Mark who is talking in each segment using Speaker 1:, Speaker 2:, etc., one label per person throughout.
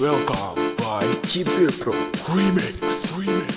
Speaker 1: welcome by
Speaker 2: G Pro.
Speaker 1: Remix Remix.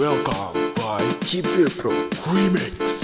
Speaker 1: welcome by
Speaker 2: T Pro
Speaker 1: Remix.